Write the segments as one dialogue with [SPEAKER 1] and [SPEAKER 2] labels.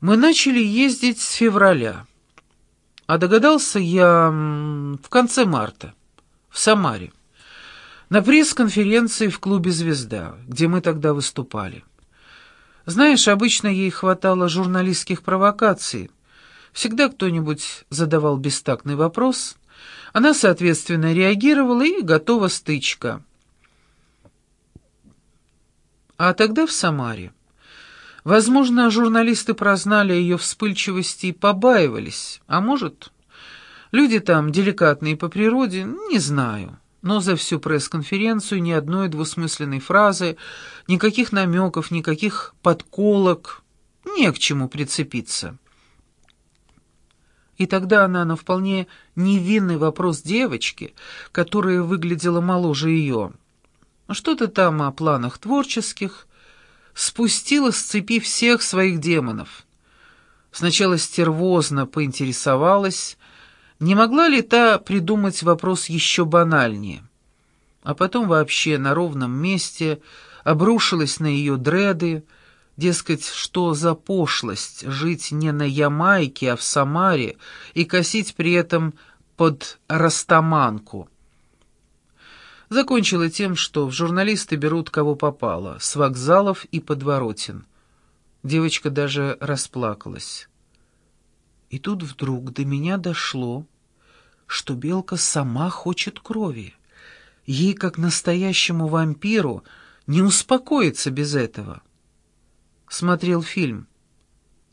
[SPEAKER 1] Мы начали ездить с февраля, а догадался я в конце марта, в Самаре, на пресс-конференции в клубе «Звезда», где мы тогда выступали. Знаешь, обычно ей хватало журналистских провокаций. Всегда кто-нибудь задавал бестактный вопрос, она, соответственно, реагировала и готова стычка. А тогда в Самаре Возможно, журналисты прознали о ее вспыльчивости и побаивались, а может, люди там деликатные по природе, не знаю. Но за всю пресс-конференцию ни одной двусмысленной фразы, никаких намеков, никаких подколок, не к чему прицепиться. И тогда она на вполне невинный вопрос девочки, которая выглядела моложе ее, что-то там о планах творческих, спустила с цепи всех своих демонов. Сначала стервозно поинтересовалась, не могла ли та придумать вопрос еще банальнее, а потом вообще на ровном месте обрушилась на ее дреды, дескать, что за пошлость жить не на Ямайке, а в Самаре и косить при этом под растаманку — Закончила тем, что в журналисты берут кого попало, с вокзалов и подворотен. Девочка даже расплакалась. И тут вдруг до меня дошло, что Белка сама хочет крови. Ей, как настоящему вампиру, не успокоиться без этого. Смотрел фильм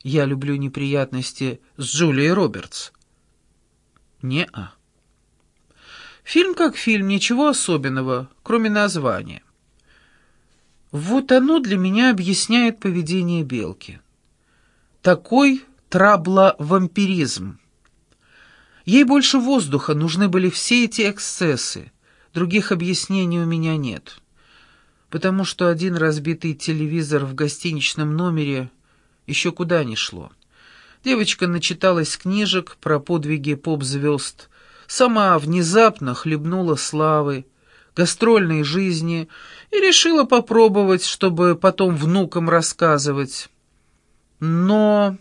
[SPEAKER 1] «Я люблю неприятности» с Джулией Робертс. Не-а. Фильм как фильм, ничего особенного, кроме названия. Вот оно для меня объясняет поведение белки. Такой трабловампиризм. Ей больше воздуха нужны были все эти эксцессы. Других объяснений у меня нет. Потому что один разбитый телевизор в гостиничном номере еще куда ни шло. Девочка начиталась книжек про подвиги поп-звезд, сама внезапно хлебнула славы, гастрольной жизни и решила попробовать, чтобы потом внукам рассказывать. Но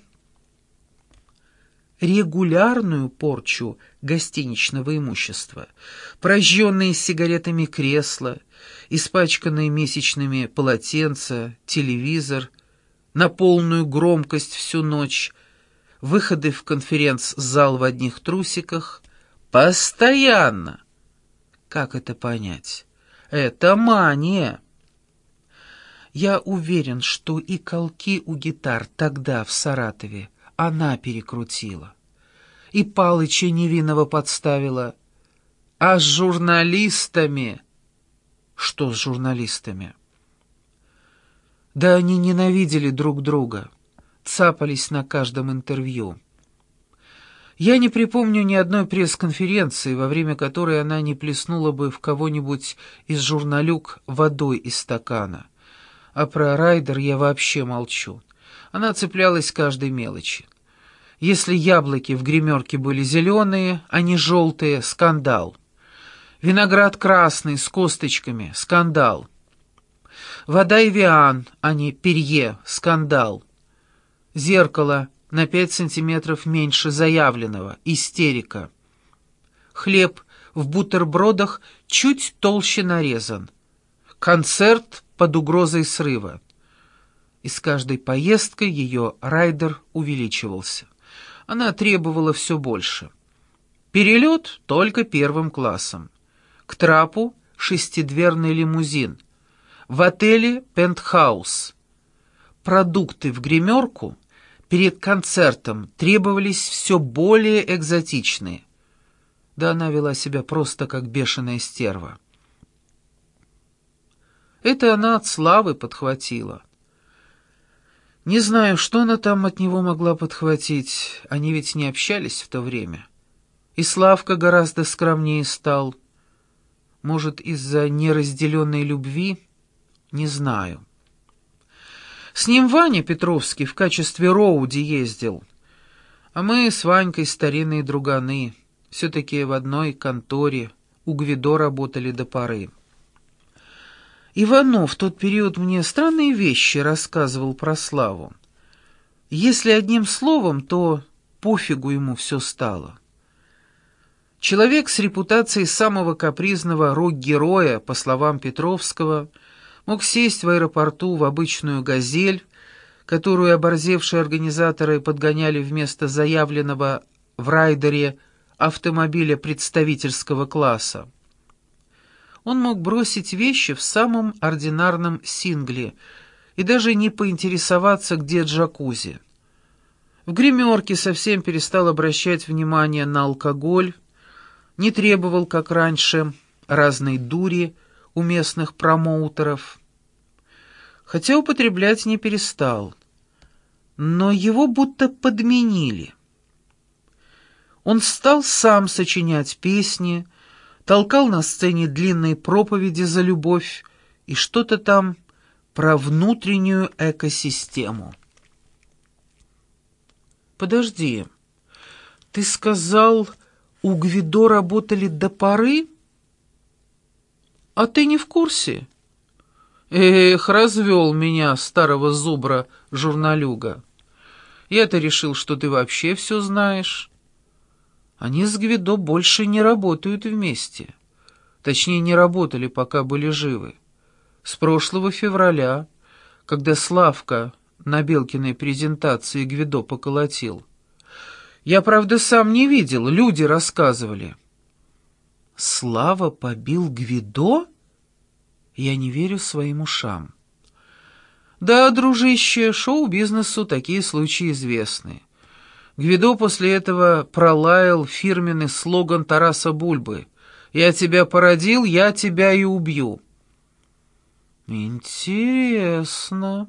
[SPEAKER 1] регулярную порчу гостиничного имущества, прожженные сигаретами кресла, испачканные месячными полотенца, телевизор, на полную громкость всю ночь, выходы в конференц-зал в одних трусиках, Постоянно. Как это понять? Это мания. Я уверен, что и колки у гитар тогда в Саратове она перекрутила. И Палыча невинного подставила. А с журналистами... Что с журналистами? Да они ненавидели друг друга, цапались на каждом интервью. Я не припомню ни одной пресс-конференции, во время которой она не плеснула бы в кого-нибудь из журналюк водой из стакана. А про Райдер я вообще молчу. Она цеплялась каждой мелочи. Если яблоки в гримерке были зеленые, а не желтые — скандал. Виноград красный, с косточками — скандал. Вода Эвиан, а не Перье — скандал. Зеркало — на пять сантиметров меньше заявленного. Истерика. Хлеб в бутербродах чуть толще нарезан. Концерт под угрозой срыва. И с каждой поездкой ее райдер увеличивался. Она требовала все больше. Перелет только первым классом. К трапу шестидверный лимузин. В отеле «Пентхаус». Продукты в гримерку перед концертом требовались все более экзотичные. Да она вела себя просто как бешеная стерва. Это она от славы подхватила. Не знаю, что она там от него могла подхватить, они ведь не общались в то время. И Славка гораздо скромнее стал. Может, из-за неразделенной любви? Не знаю. С ним Ваня Петровский в качестве Роуди ездил. А мы с Ванькой старинные друганы, все-таки в одной конторе, у Гвидо работали до поры. Иванов в тот период мне странные вещи рассказывал про Славу. Если одним словом, то пофигу ему все стало. Человек с репутацией самого капризного рок-героя, по словам Петровского, мог сесть в аэропорту в обычную «Газель», которую оборзевшие организаторы подгоняли вместо заявленного в райдере автомобиля представительского класса. Он мог бросить вещи в самом ординарном сингле и даже не поинтересоваться, где джакузи. В гримерке совсем перестал обращать внимание на алкоголь, не требовал, как раньше, разной дури у местных промоутеров. Хотя употреблять не перестал. Но его будто подменили. Он стал сам сочинять песни, толкал на сцене длинные проповеди за любовь и что-то там про внутреннюю экосистему. «Подожди, ты сказал, у Гвидо работали до поры? А ты не в курсе?» «Эх, развел меня, старого зубра, журналюга. Я-то решил, что ты вообще все знаешь». Они с Гвидо больше не работают вместе. Точнее, не работали, пока были живы. С прошлого февраля, когда Славка на Белкиной презентации Гвидо поколотил. Я, правда, сам не видел, люди рассказывали. Слава побил Гвидо? Я не верю своим ушам. Да, дружище, шоу-бизнесу такие случаи известны. Гвидо после этого пролаял фирменный слоган Тараса Бульбы «Я тебя породил, я тебя и убью». «Интересно»,